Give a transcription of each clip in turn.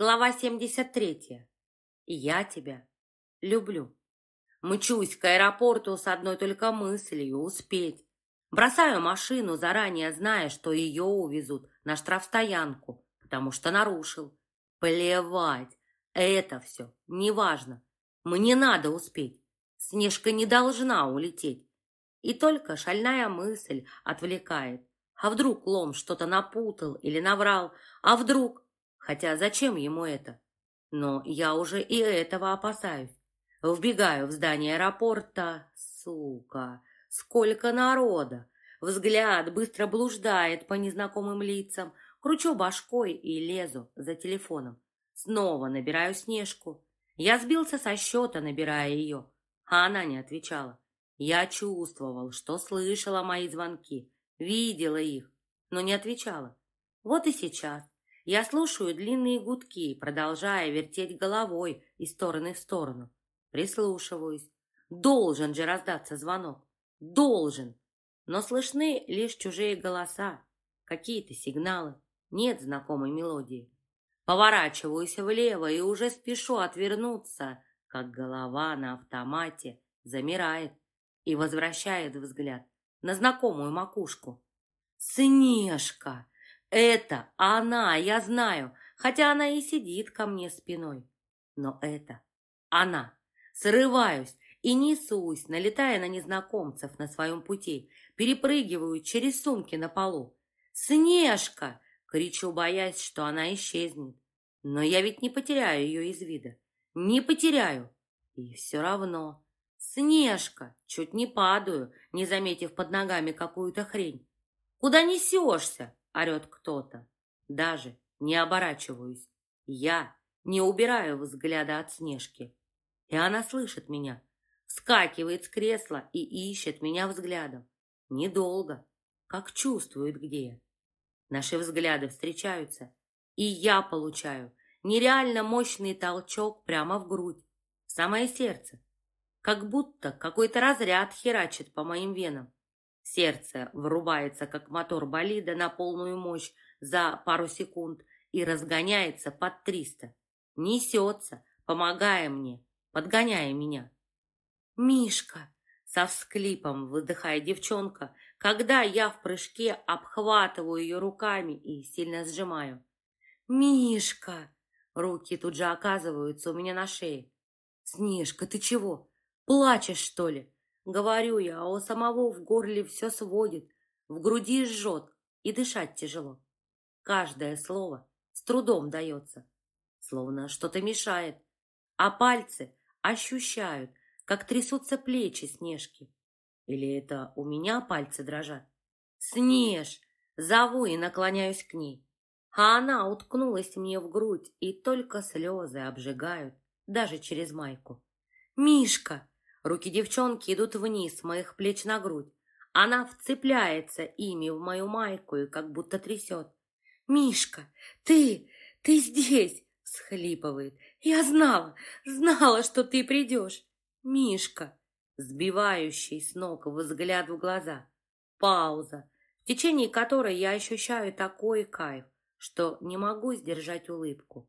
Глава 73. Я тебя люблю. Мчусь к аэропорту с одной только мыслью — успеть. Бросаю машину, заранее зная, что ее увезут на штрафстоянку, потому что нарушил. Плевать, это все неважно. Мне надо успеть. Снежка не должна улететь. И только шальная мысль отвлекает. А вдруг Лом что-то напутал или наврал? А вдруг... Хотя зачем ему это? Но я уже и этого опасаюсь. Вбегаю в здание аэропорта. Сука, сколько народа! Взгляд быстро блуждает по незнакомым лицам. Кручу башкой и лезу за телефоном. Снова набираю Снежку. Я сбился со счета, набирая ее, а она не отвечала. Я чувствовал, что слышала мои звонки, видела их, но не отвечала. Вот и сейчас я слушаю длинные гудки, продолжая вертеть головой из стороны в сторону. Прислушиваюсь. Должен же раздаться звонок. Должен. Но слышны лишь чужие голоса, какие-то сигналы. Нет знакомой мелодии. Поворачиваюсь влево и уже спешу отвернуться, как голова на автомате замирает и возвращает взгляд на знакомую макушку. «Снежка!» Это она, я знаю, хотя она и сидит ко мне спиной. Но это она. Срываюсь и несусь, налетая на незнакомцев на своем пути, перепрыгиваю через сумки на полу. «Снежка!» — кричу, боясь, что она исчезнет. Но я ведь не потеряю ее из вида. Не потеряю. И все равно. «Снежка!» Чуть не падаю, не заметив под ногами какую-то хрень. «Куда несешься?» Орет кто-то. Даже не оборачиваюсь. Я не убираю взгляда от Снежки. И она слышит меня, вскакивает с кресла и ищет меня взглядом. Недолго, как чувствует, где я. Наши взгляды встречаются, и я получаю нереально мощный толчок прямо в грудь, в самое сердце. Как будто какой-то разряд херачит по моим венам. Сердце врубается, как мотор болида, на полную мощь за пару секунд и разгоняется под триста. Несется, помогая мне, подгоняя меня. «Мишка!» — со всклипом выдыхая девчонка, когда я в прыжке обхватываю ее руками и сильно сжимаю. «Мишка!» Руки тут же оказываются у меня на шее. «Снежка, ты чего? Плачешь, что ли?» Говорю я, а у самого в горле все сводит, в груди жжет и дышать тяжело. Каждое слово с трудом дается, словно что-то мешает, а пальцы ощущают, как трясутся плечи Снежки. Или это у меня пальцы дрожат? «Снеж!» Зову и наклоняюсь к ней. А она уткнулась мне в грудь, и только слезы обжигают, даже через майку. «Мишка!» Руки девчонки идут вниз, с моих плеч на грудь. Она вцепляется ими в мою майку и как будто трясет. «Мишка, ты, ты здесь!» — всхлипывает. «Я знала, знала, что ты придешь!» «Мишка!» Сбивающий с ног взгляд в глаза. Пауза, в течение которой я ощущаю такой кайф, что не могу сдержать улыбку.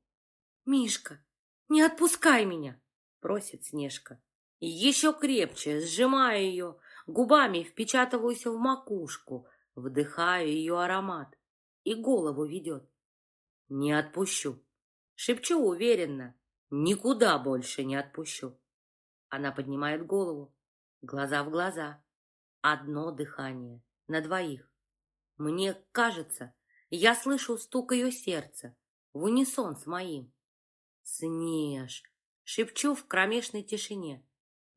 «Мишка, не отпускай меня!» — просит Снежка. Еще крепче сжимаю ее, губами впечатываюсь в макушку, вдыхаю ее аромат и голову ведет. Не отпущу. Шепчу уверенно, никуда больше не отпущу. Она поднимает голову, глаза в глаза. Одно дыхание на двоих. Мне кажется, я слышу стук ее сердца в унисон с моим. Снеж, шепчу в кромешной тишине.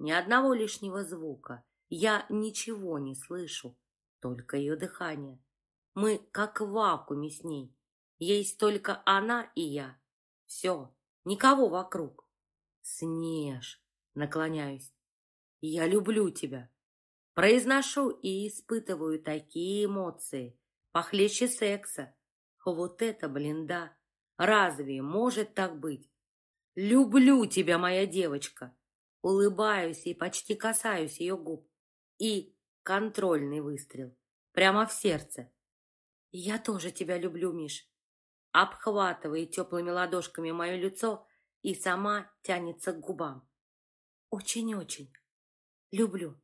Ни одного лишнего звука. Я ничего не слышу, только ее дыхание. Мы как в вакууме с ней. Есть только она и я. Все, никого вокруг. Снеж, наклоняюсь. Я люблю тебя. Произношу и испытываю такие эмоции, похлеще секса. Вот это, блин, да. Разве может так быть? Люблю тебя, моя девочка. Улыбаюсь и почти касаюсь ее губ. И контрольный выстрел. Прямо в сердце. Я тоже тебя люблю, Миш. обхватывает теплыми ладошками мое лицо и сама тянется к губам. Очень-очень люблю.